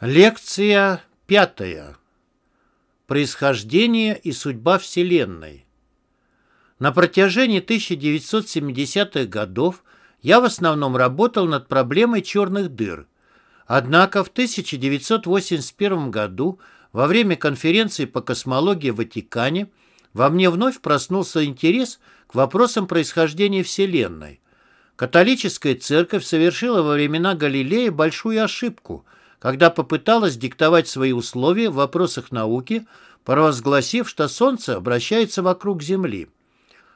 Лекция пятая. Происхождение и судьба Вселенной. На протяжении 1970-х годов я в основном работал над проблемой черных дыр. Однако в 1981 году во время конференции по космологии в Ватикане во мне вновь проснулся интерес к вопросам происхождения Вселенной. Католическая церковь совершила во времена Галилея большую ошибку – когда попыталась диктовать свои условия в вопросах науки, провозгласив, что Солнце обращается вокруг Земли.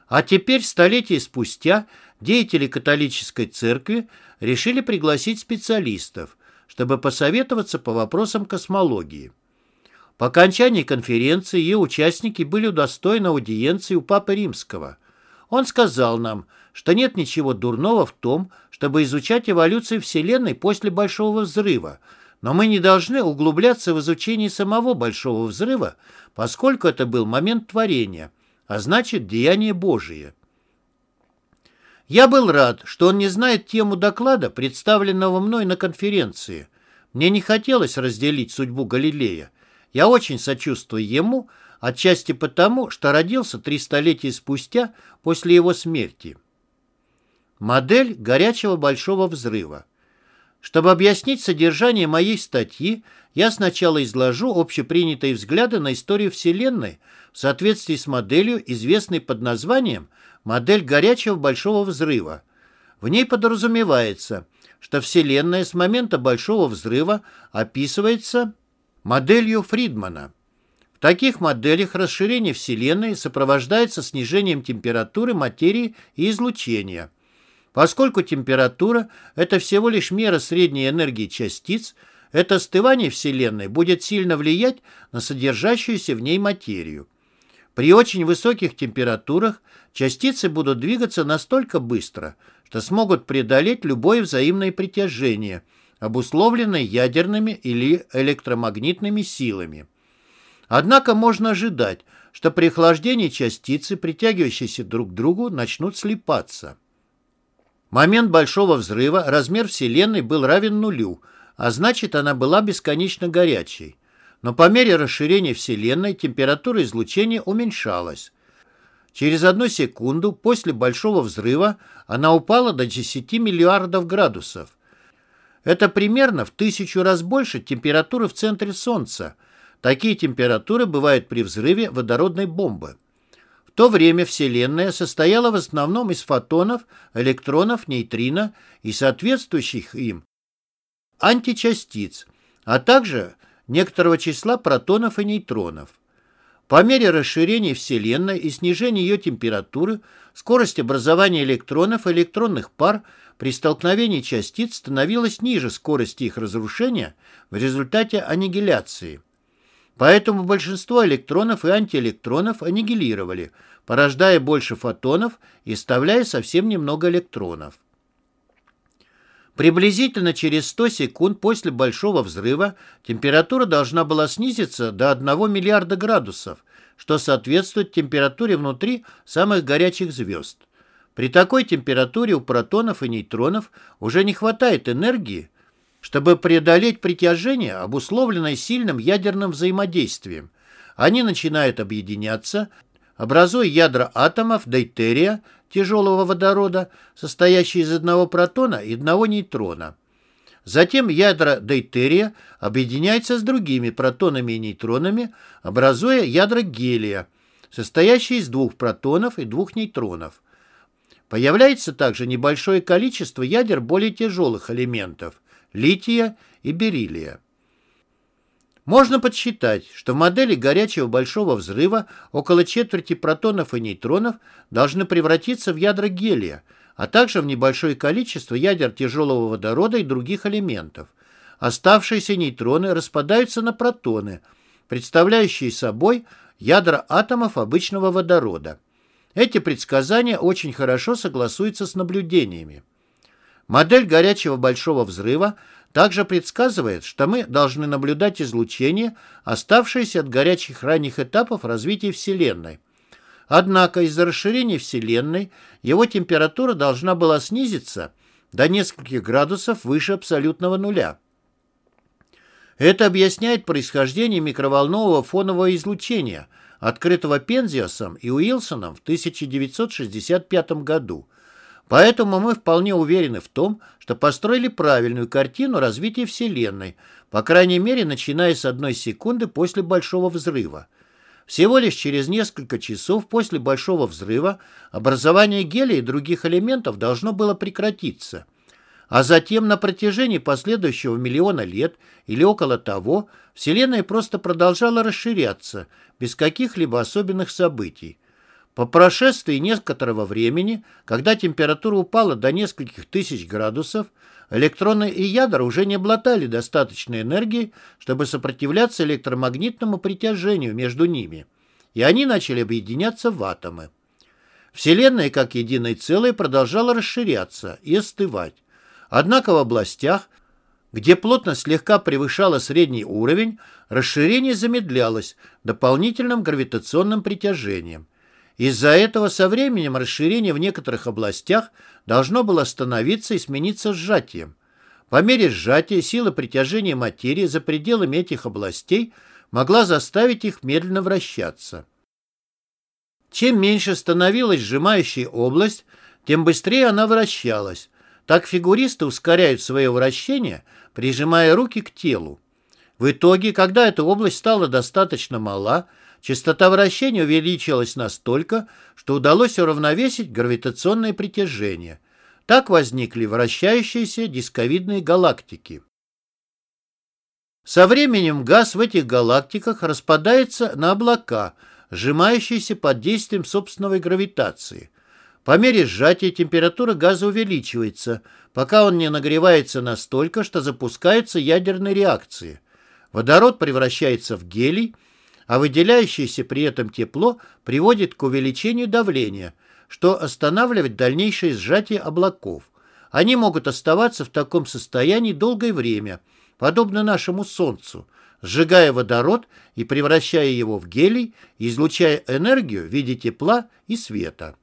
А теперь, столетия спустя, деятели католической церкви решили пригласить специалистов, чтобы посоветоваться по вопросам космологии. По окончании конференции ее участники были удостоены аудиенции у Папы Римского. Он сказал нам, что нет ничего дурного в том, чтобы изучать эволюцию Вселенной после Большого Взрыва – но мы не должны углубляться в изучение самого Большого Взрыва, поскольку это был момент творения, а значит, деяние Божие. Я был рад, что он не знает тему доклада, представленного мной на конференции. Мне не хотелось разделить судьбу Галилея. Я очень сочувствую ему, отчасти потому, что родился три столетия спустя после его смерти. Модель горячего Большого Взрыва. Чтобы объяснить содержание моей статьи, я сначала изложу общепринятые взгляды на историю Вселенной в соответствии с моделью, известной под названием «Модель горячего большого взрыва». В ней подразумевается, что Вселенная с момента Большого взрыва описывается моделью Фридмана. В таких моделях расширение Вселенной сопровождается снижением температуры материи и излучения – Поскольку температура – это всего лишь мера средней энергии частиц, это остывание Вселенной будет сильно влиять на содержащуюся в ней материю. При очень высоких температурах частицы будут двигаться настолько быстро, что смогут преодолеть любое взаимное притяжение, обусловленное ядерными или электромагнитными силами. Однако можно ожидать, что при охлаждении частицы, притягивающиеся друг к другу, начнут слипаться момент Большого взрыва размер Вселенной был равен нулю, а значит, она была бесконечно горячей. Но по мере расширения Вселенной температура излучения уменьшалась. Через одну секунду после Большого взрыва она упала до 10 миллиардов градусов. Это примерно в тысячу раз больше температуры в центре Солнца. Такие температуры бывают при взрыве водородной бомбы то время Вселенная состояла в основном из фотонов, электронов, нейтрино и соответствующих им античастиц, а также некоторого числа протонов и нейтронов. По мере расширения Вселенной и снижения ее температуры, скорость образования электронов и электронных пар при столкновении частиц становилась ниже скорости их разрушения в результате аннигиляции. Поэтому большинство электронов и антиэлектронов аннигилировали, порождая больше фотонов и оставляя совсем немного электронов. Приблизительно через 100 секунд после Большого взрыва температура должна была снизиться до 1 миллиарда градусов, что соответствует температуре внутри самых горячих звезд. При такой температуре у протонов и нейтронов уже не хватает энергии, чтобы преодолеть притяжение, обусловленное сильным ядерным взаимодействием. Они начинают объединяться, образуя ядра атомов дейтерия, тяжелого водорода, состоящие из одного протона и одного нейтрона. Затем ядра дейтерия объединяются с другими протонами и нейтронами, образуя ядра гелия, состоящие из двух протонов и двух нейтронов. Появляется также небольшое количество ядер более тяжелых элементов лития и бериллия. Можно подсчитать, что в модели горячего большого взрыва около четверти протонов и нейтронов должны превратиться в ядра гелия, а также в небольшое количество ядер тяжелого водорода и других элементов. Оставшиеся нейтроны распадаются на протоны, представляющие собой ядра атомов обычного водорода. Эти предсказания очень хорошо согласуются с наблюдениями. Модель горячего большого взрыва также предсказывает, что мы должны наблюдать излучение, оставшееся от горячих ранних этапов развития Вселенной. Однако из-за расширения Вселенной его температура должна была снизиться до нескольких градусов выше абсолютного нуля. Это объясняет происхождение микроволнового фонового излучения, открытого Пензиасом и Уилсоном в 1965 году. Поэтому мы вполне уверены в том, что построили правильную картину развития Вселенной, по крайней мере, начиная с одной секунды после Большого Взрыва. Всего лишь через несколько часов после Большого Взрыва образование гелия и других элементов должно было прекратиться. А затем на протяжении последующего миллиона лет или около того Вселенная просто продолжала расширяться без каких-либо особенных событий. По прошествии некоторого времени, когда температура упала до нескольких тысяч градусов, электроны и ядра уже не обладали достаточной энергией, чтобы сопротивляться электромагнитному притяжению между ними, и они начали объединяться в атомы. Вселенная как единое целое продолжала расширяться и остывать. Однако в областях, где плотность слегка превышала средний уровень, расширение замедлялось дополнительным гравитационным притяжением. Из-за этого со временем расширение в некоторых областях должно было остановиться и смениться сжатием. По мере сжатия сила притяжения материи за пределами этих областей могла заставить их медленно вращаться. Чем меньше становилась сжимающая область, тем быстрее она вращалась. Так фигуристы ускоряют свое вращение, прижимая руки к телу. В итоге, когда эта область стала достаточно мала, Частота вращения увеличилась настолько, что удалось уравновесить гравитационное притяжение. Так возникли вращающиеся дисковидные галактики. Со временем газ в этих галактиках распадается на облака, сжимающиеся под действием собственной гравитации. По мере сжатия температура газа увеличивается, пока он не нагревается настолько, что запускаются ядерные реакции. Водород превращается в гелий, а выделяющееся при этом тепло приводит к увеличению давления, что останавливает дальнейшее сжатие облаков. Они могут оставаться в таком состоянии долгое время, подобно нашему Солнцу, сжигая водород и превращая его в гелий, излучая энергию в виде тепла и света.